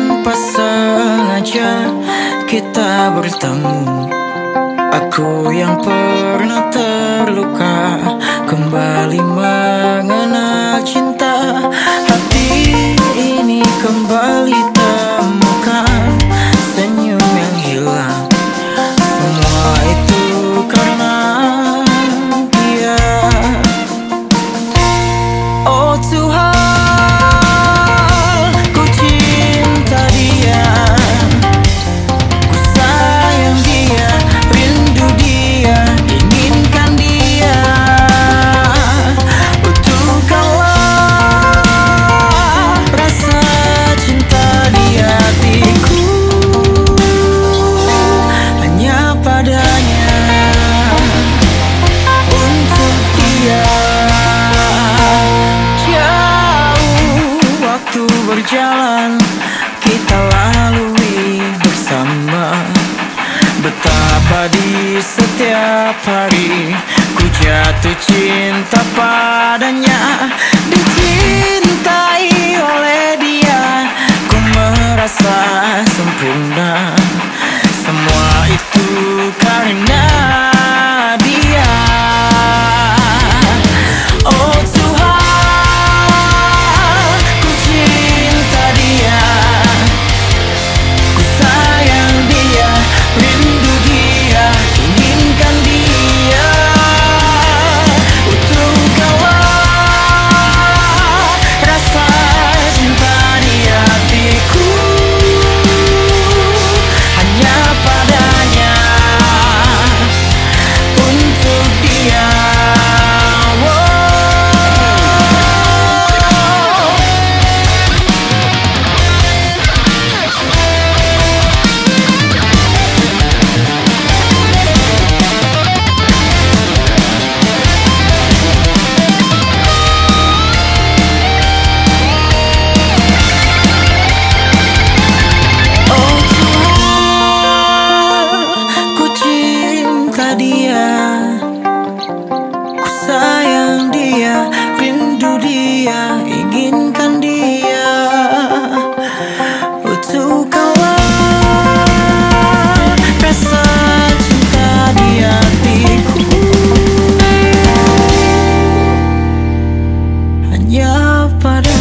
tanpa sengaja kita bertemu. Aku yang pernah terluka kembali mengenal cinta. Berjalan Kita lalui bersama. Betapa di setiap hari Ku jatuh cinta padanya Di para